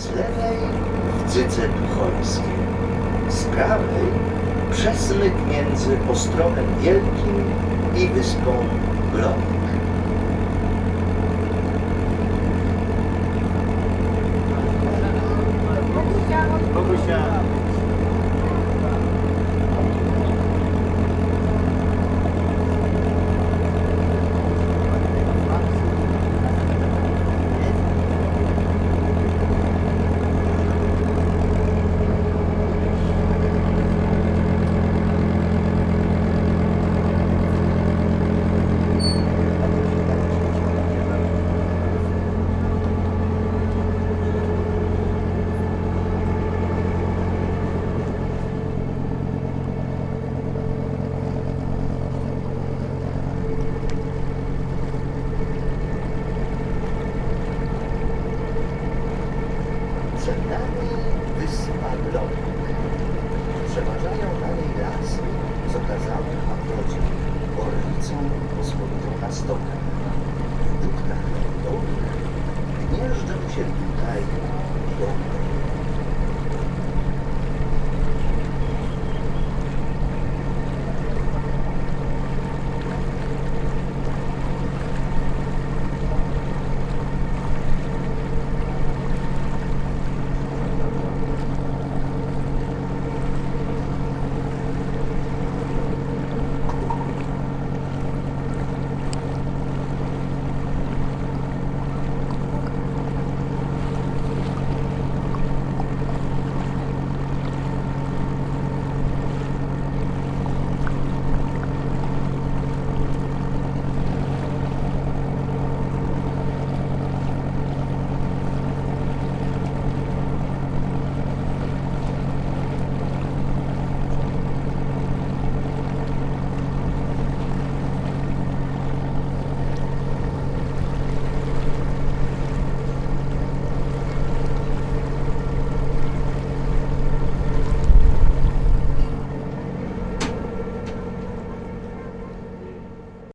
Z lewej wdzyce tucholskie, z prawej przesmyk między Ostrowem Wielkim i wyspą Glowik. Przed nami wyspa Glowik. Przeważają na niej lasy z okazałym paprodziem, orlicą pospolitą na stokach. W duchtach lądowych gnieżdżą się tutaj domy.